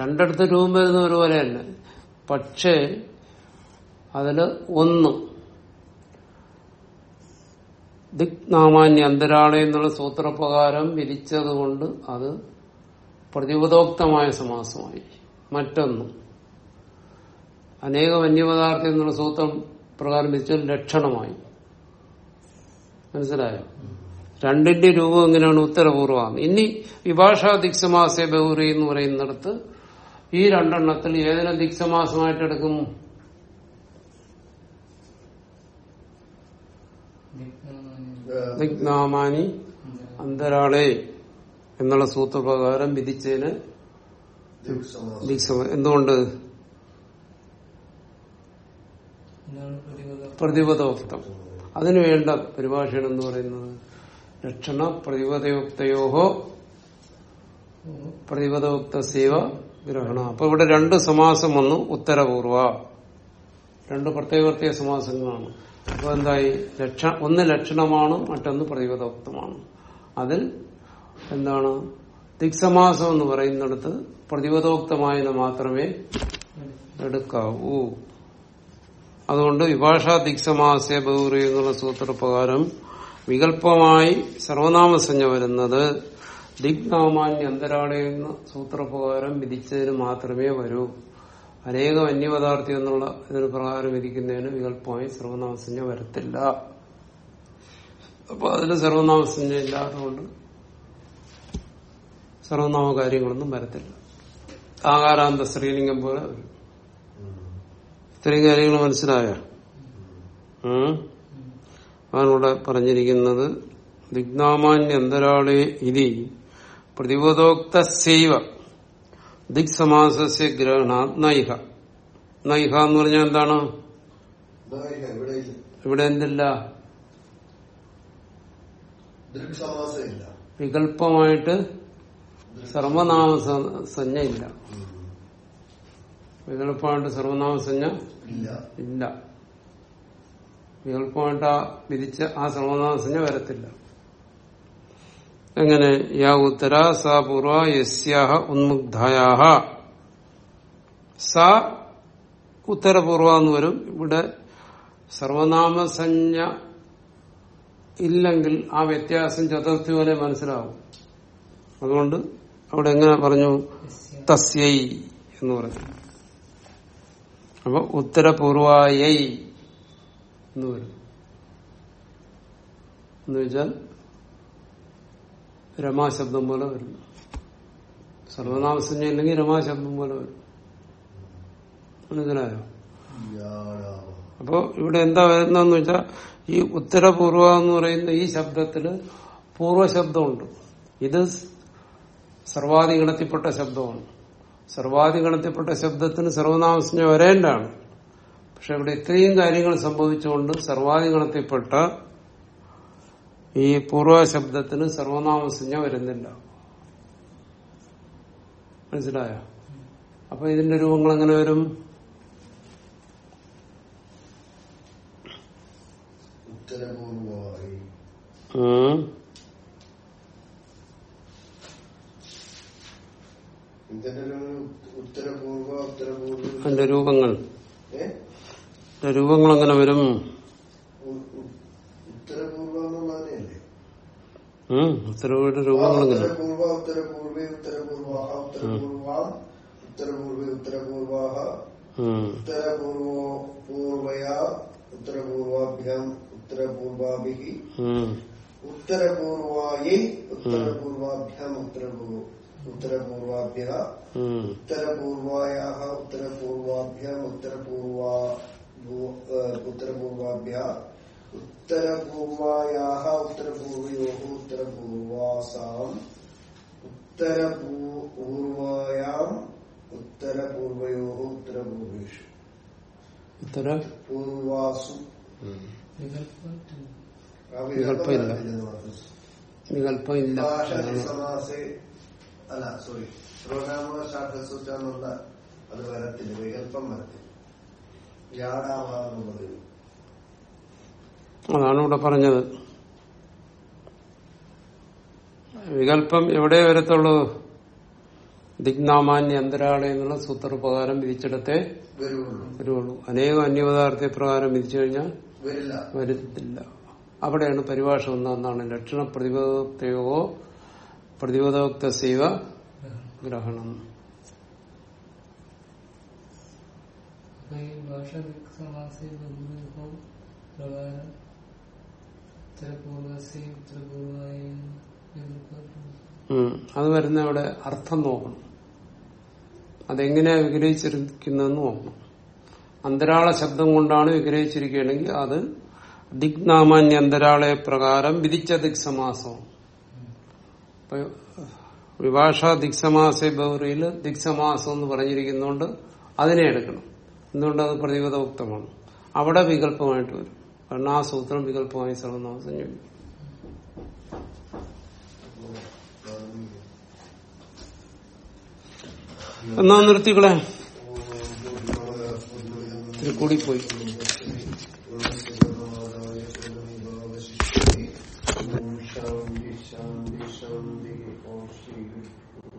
രണ്ടിടത്ത് രൂപം വരുന്ന ഒരുപോലെ തന്നെ പക്ഷേ അതിൽ ഒന്ന്. ദിഗ്നാമാന്യ അന്തരാളി എന്നുള്ള സൂത്രപ്രകാരം വിരിച്ചതുകൊണ്ട് അത് പ്രതിപദോക്തമായ സമാസമായി. മറ്റൊന്ന്. അനേക വന്യപദാർത്ഥം എന്നുള്ള സൂത്രം പ്രകാരം വിധിച്ചാൽ ലക്ഷണമായി. മനസ്സിലായോ? രണ്ടിന്റെ രൂപം എങ്ങനെയാണ് ഉത്തരപൂർവം? ഇനി വിഭാഷാ ദിക്സമാസെ ബഹുറി എന്ന് പറയുന്നിടത്ത് ഈ രണ്ടെണ്ണത്തിൽ ഏതിനെ ദിക്സമാസമായിട്ട് എടുക്കും? ദിഗ്നാമാനി അന്തരാളെ എന്നുള്ള സൂത്രപ്രകാരം വിധിച്ചതിന് എന്തുകൊണ്ട്? പ്രതിപദോക്തം അതിനു വേണ്ട പരിഭാഷയാണ് എന്ന് പറയുന്നത്. ലക്ഷണ പ്രതിപദയോക്തയോഹോ പ്രതിപദോക്ത സേവ ഗ്രഹണ. അപ്പൊ ഇവിടെ രണ്ട് സമാസം വന്നു ഉത്തരപൂർവ. രണ്ട് പ്രത്യേക പ്രത്യേക സമാസങ്ങളാണ്. അപ്പൊ എന്തായി? ലക്ഷ ഒന്ന് ലക്ഷണമാണ് മറ്റൊന്ന് പ്രതിപദോക്തമാണ് അതിൽ എന്താണ്? ദിക്സമാസം എന്ന് പറയുന്നിടത്ത് പ്രതിപദോക്തമായത് മാത്രമേ എടുക്കാവൂ. അതുകൊണ്ട് വിഭാഷാ ദിക്സമാസെ ബഹുറി എന്നുള്ള സൂത്രപ്രകാരം വികല്പമായി സർവനാമസഞ്ജ വരുന്നത് ദിഗ്നാമാന്യ അന്തരാളി എന്ന സൂത്രപ്രകാരം വിധിച്ചതിന് മാത്രമേ വരൂ. അനേകം അന്യപദാർത്ഥി എന്നുള്ള ഇതിന് പ്രകാരം വിധിക്കുന്നതിന് വികല്പമായി സർവനാമസഞ്ജ വരത്തില്ല. അപ്പൊ അതിന് സർവനാമസഞ്ജ ഇല്ലാത്തതുകൊണ്ട് സർവനാമ കാര്യങ്ങളൊന്നും വരത്തില്ല. ആകാരാന്ത സ്ത്രീലിംഗം പോലെ ഇത്രയും കാര്യങ്ങൾ മനസ്സിലായ? ഉം? പറഞ്ഞിരിക്കുന്നത് ദിഗ്നാമാന്യന്തരാളെ ഇതി പ്രതിപദോക്ത സൈവ. ദിക് സമാസസ്യ ഗ്രഹണ നൈഹ. നൈഹ എന്ന് പറഞ്ഞാൽ എന്താണ്? ഇവിടെ എന്തില്ല? വികല്പമായിട്ട് സർവനാമ സ- സഞ്ജ ഇല്ല. വികല്പമായിട്ട് സർവനാമ സഞ്ജ ഇല്ല. വികല്പമായിട്ട് ആ വിധിച്ച ആ സർവനാമസഞ്ജ വരത്തില്ല. എങ്ങനെ യാ ഉത്തര സ പൂർവ യസ്യാഹ ഉന്മുഗ്ധായാഹ സ ഉത്തരപൂർവ എന്ന് വരും. ഇവിടെ സർവനാമസഞ്ജ ഇല്ലെങ്കിൽ ആ വ്യത്യാസം ചതുർത്ഥി പോലെ മനസ്സിലാവും. അതുകൊണ്ട് അവിടെ എങ്ങനെ പറഞ്ഞു? തസ്യൈ എന്ന് പറഞ്ഞു. അപ്പൊ ഉത്തരപൂർവായൈ എന്ന് വരും. എന്ന് വെച്ചാൽ രമാശബ്ദം പോലെ വരും സർവനാമസഞ്ജ ഇല്ലെങ്കിൽ രമാശബ്ദം പോലെ വരും. മനസ്സിലായോ? അപ്പോ ഇവിടെ എന്താ വരുന്നതെന്ന് വെച്ചാൽ ഈ ഉത്തരപൂർവ എന്ന് പറയുന്ന ഈ ശബ്ദത്തിൽ പൂർവശബ്ദമുണ്ട് ഇത് സർവാധിഗണത്തിൽപ്പെട്ട ശബ്ദമാണ്. സർവാധിഗണത്തിൽപ്പെട്ട ശബ്ദത്തിന് സർവനാമസഞ്ജ വരേണ്ടാണ് പക്ഷെ ഇവിടെ ഇത്രയും കാര്യങ്ങൾ സംഭവിച്ചുകൊണ്ട് സർവാധിഗണത്തിൽപ്പെട്ട ഈ പൂർവശബ്ദത്തിന് സർവനാമസഞ്ജ വരുന്നില്ല. മനസ്സിലായോ? അപ്പൊ ഇതിന്റെ രൂപങ്ങൾ എങ്ങനെ വരും? ഉത്തരപൂർവമായി ഉം. ഇതിന്റെ ഒരു ഉത്തരപൂർവ ഉത്തരപൂർവ അതിന്റെ രൂപങ്ങൾ രൂപങ്ങൾ എങ്ങനെ വരും? ഉ- ഉ- ഉത്തരപൂർവ എന്നുള്ളതന്നെയല്ലേ ഉം. ഉത്തരവുകളുടെ രൂപങ്ങൾ എങ്ങനെ ഉത്തരപൂർവ ഉത്തരപൂർവേ ഉത്തരപൂർവാഹ ഉത്തരപൂർവാം പൂർവയാ ഉത്തരപൂർവാഭ്യാം ഉത്തരപൂർവാഭിः ഉം. ഉത്തരപൂർവാयै ഉത്തരപൂർവാഭ്യാം ഉത്തരപൂർവ ഉത്തരപൂർവാഭ്യः ഉം. ഉത്തരപൂർവായാः ഉത്തരപൂർവാഭ്യാം ഉത്തരപൂർവാ ഭൂ- ഏഹ് ഉത്തരപൂർവാഭ്യः ഉത്തരപൂർവായാः ഉത്തരപൂർവയോः ഉത്തരപൂർവാസാം ഉത്തരപൂർവായാം ഉത്തരപൂർവയോः ഉത്തരപൂർവേഷു ഉത്തര പൂർവാസു വികല്പം ആ വികല്പമില്ല. വികല്പമില്ലെന്ന് പറഞ്ഞു. വികല്പം ഇല്ല ഭാഷാതി സമാസേ അല്ല സോറി പ്രോഗ്രാമ ശാഖസൂച്ച എന്നുള്ള അത് വരത്തില്ല. വികല്പം വരത്തില്ല. വ്യാടാവാന്നുള്ളത് അതാണ് ഇവിടെ പറഞ്ഞത്. വികല്പം എവിടെ വരത്തുള്ളൂ? ദിഗ്നാമാന്യ അന്തരാളെ എന്നുള്ള സൂത്രപ്രകാരം വിധിച്ചിടത്തെ വരുള്ളൂ അനേകം അന്യപദാർത്ഥ പ്രകാരം വിധിച്ചു കഴിഞ്ഞാൽ വരുത്തില്ല. അവിടെയാണ് പരിഭാഷ ഒന്നാണ് ലക്ഷണ പ്രതിപദോക്തയോ പ്രതിപദോക്ത സേവ ഗ്രഹണം. അത് വരുന്ന അവിടെ അർത്ഥം നോക്കണം. അതെങ്ങനെയാ വിഗ്രഹിച്ചിരിക്കുന്നതെന്ന് നോക്കണം. അന്തരാള ശബ്ദം കൊണ്ടാണ് വിഗ്രഹിച്ചിരിക്കുകയാണെങ്കിൽ അത് ദിഗ്നാമാന്യ അന്തരാളെ പ്രകാരം വിധിച്ച ദിക്സമാസമാണ് വിഭാഷ ദിക്സമാസെ ബൗറിയിൽ ദിക്സമാസം എന്ന് പറഞ്ഞിരിക്കുന്നതുകൊണ്ട് അതിനെ എടുക്കണം എന്തുകൊണ്ട് അത് പ്രതിപദോക്തമാണ് അവിടെ വികല്പമായിട്ട് വരും കാരണം ആ സൂത്രം വികല്പമായി സർവനാമസം ചെയ്യും എന്നാ നിർത്തിക്കളെ തിരുക്കൂടി കൂടിപ്പോയി